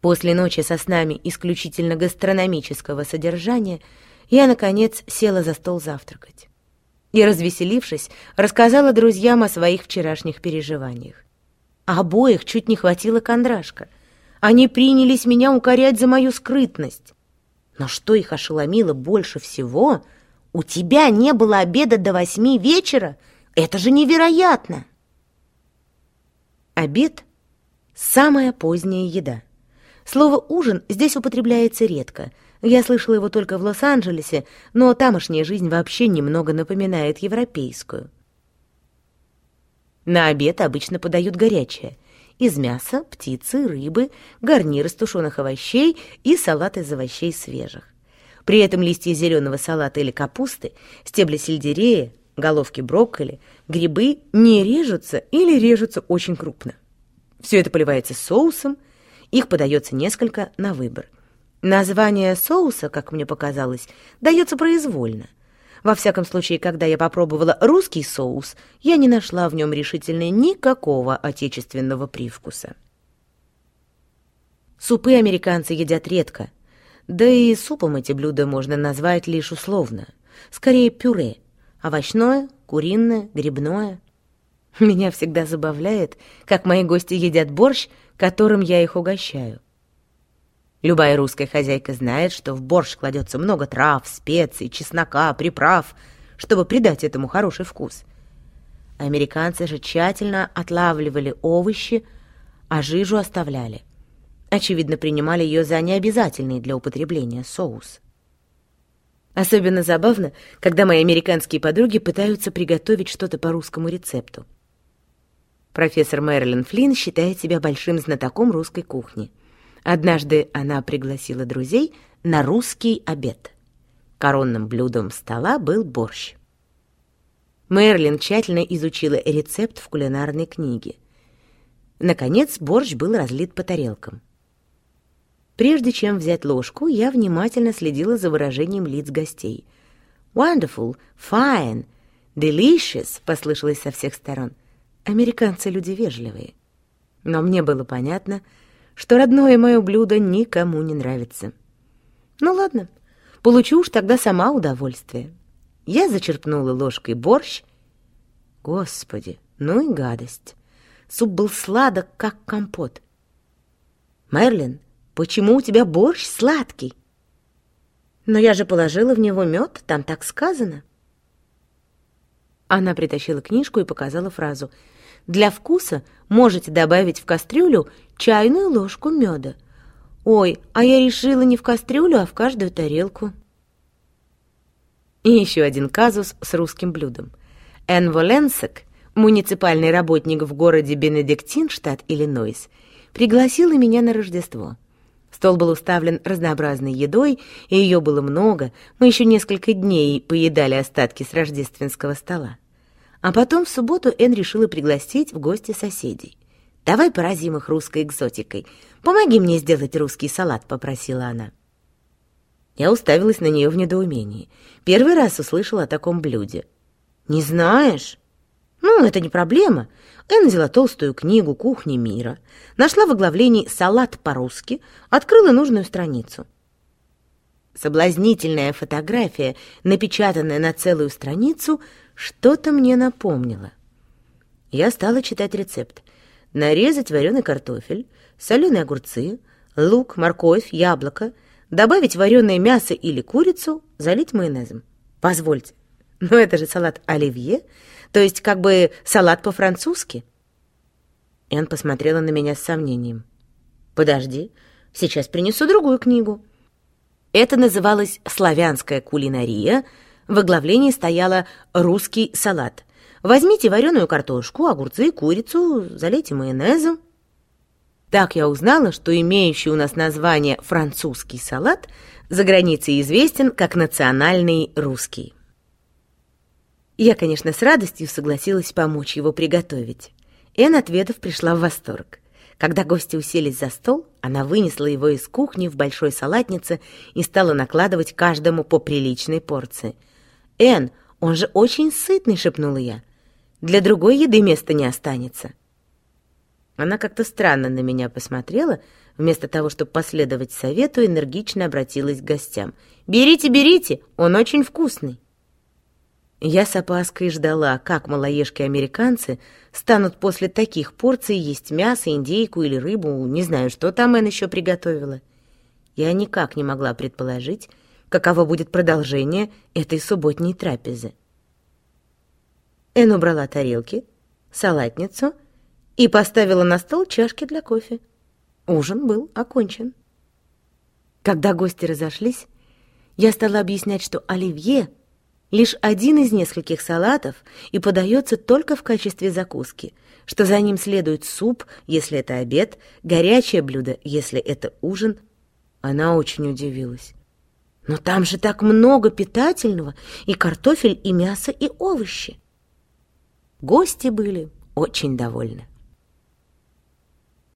После ночи со снами исключительно гастрономического содержания я, наконец, села за стол завтракать. И, развеселившись, рассказала друзьям о своих вчерашних переживаниях. Обоих чуть не хватило кондрашка. Они принялись меня укорять за мою скрытность. Но что их ошеломило больше всего, у тебя не было обеда до восьми вечера? Это же невероятно! Обед — самая поздняя еда. Слово «ужин» здесь употребляется редко. Я слышала его только в Лос-Анджелесе, но тамошняя жизнь вообще немного напоминает европейскую. На обед обычно подают горячее. Из мяса, птицы, рыбы, гарнир из тушеных овощей и салат из овощей свежих. При этом листья зеленого салата или капусты, стебли сельдерея, головки брокколи, грибы не режутся или режутся очень крупно. Все это поливается соусом, их подается несколько на выбор. Название соуса, как мне показалось, дается произвольно. Во всяком случае, когда я попробовала русский соус, я не нашла в нем решительно никакого отечественного привкуса. Супы американцы едят редко, да и супом эти блюда можно назвать лишь условно. Скорее пюре, овощное, куриное, грибное. Меня всегда забавляет, как мои гости едят борщ, которым я их угощаю. Любая русская хозяйка знает, что в борщ кладется много трав, специй, чеснока, приправ, чтобы придать этому хороший вкус. Американцы же тщательно отлавливали овощи, а жижу оставляли. Очевидно, принимали ее за необязательный для употребления соус. Особенно забавно, когда мои американские подруги пытаются приготовить что-то по русскому рецепту. Профессор Мэрилин Флинн считает себя большим знатоком русской кухни. Однажды она пригласила друзей на русский обед. Коронным блюдом стола был борщ. Мерлин тщательно изучила рецепт в кулинарной книге. Наконец борщ был разлит по тарелкам. Прежде чем взять ложку, я внимательно следила за выражением лиц гостей. «Wonderful», «Fine», «Delicious» послышалось со всех сторон — Американцы люди вежливые. Но мне было понятно, что родное мое блюдо никому не нравится. Ну ладно, получу уж тогда сама удовольствие. Я зачерпнула ложкой борщ. Господи, ну и гадость. Суп был сладок, как компот. Мерлин, почему у тебя борщ сладкий? Но я же положила в него мед, там так сказано. Она притащила книжку и показала фразу — для вкуса можете добавить в кастрюлю чайную ложку меда. Ой, а я решила не в кастрюлю, а в каждую тарелку. И еще один казус с русским блюдом. Энн Воленсек, муниципальный работник в городе Бенедиктин, штат Иллинойс, пригласила меня на Рождество. Стол был уставлен разнообразной едой, и ее было много. Мы еще несколько дней поедали остатки с рождественского стола. А потом в субботу Эн решила пригласить в гости соседей. «Давай поразим их русской экзотикой. Помоги мне сделать русский салат», — попросила она. Я уставилась на нее в недоумении. Первый раз услышала о таком блюде. «Не знаешь?» «Ну, это не проблема». Эн взяла толстую книгу «Кухни мира», нашла в оглавлении «Салат по-русски», открыла нужную страницу. Соблазнительная фотография, напечатанная на целую страницу, что-то мне напомнило. Я стала читать рецепт. Нарезать вареный картофель, соленые огурцы, лук, морковь, яблоко, добавить вареное мясо или курицу, залить майонезом. Позвольте, но это же салат оливье, то есть как бы салат по-французски. Эн посмотрела на меня с сомнением. «Подожди, сейчас принесу другую книгу». Это называлось «Славянская кулинария», в оглавлении стояло «Русский салат». Возьмите вареную картошку, огурцы, курицу, залейте майонезом. Так я узнала, что имеющий у нас название «французский салат» за границей известен как национальный русский. Я, конечно, с радостью согласилась помочь его приготовить. Эн ответов пришла в восторг. Когда гости уселись за стол, она вынесла его из кухни в большой салатнице и стала накладывать каждому по приличной порции – «Энн, он же очень сытный», — шепнула я. «Для другой еды места не останется». Она как-то странно на меня посмотрела, вместо того, чтобы последовать совету, энергично обратилась к гостям. «Берите, берите, он очень вкусный». Я с опаской ждала, как малоежки-американцы станут после таких порций есть мясо, индейку или рыбу, не знаю, что там Энн еще приготовила. Я никак не могла предположить, каково будет продолжение этой субботней трапезы. Энн убрала тарелки, салатницу и поставила на стол чашки для кофе. Ужин был окончен. Когда гости разошлись, я стала объяснять, что оливье лишь один из нескольких салатов и подается только в качестве закуски, что за ним следует суп, если это обед, горячее блюдо, если это ужин. Она очень удивилась. Но там же так много питательного, и картофель, и мясо, и овощи. Гости были очень довольны.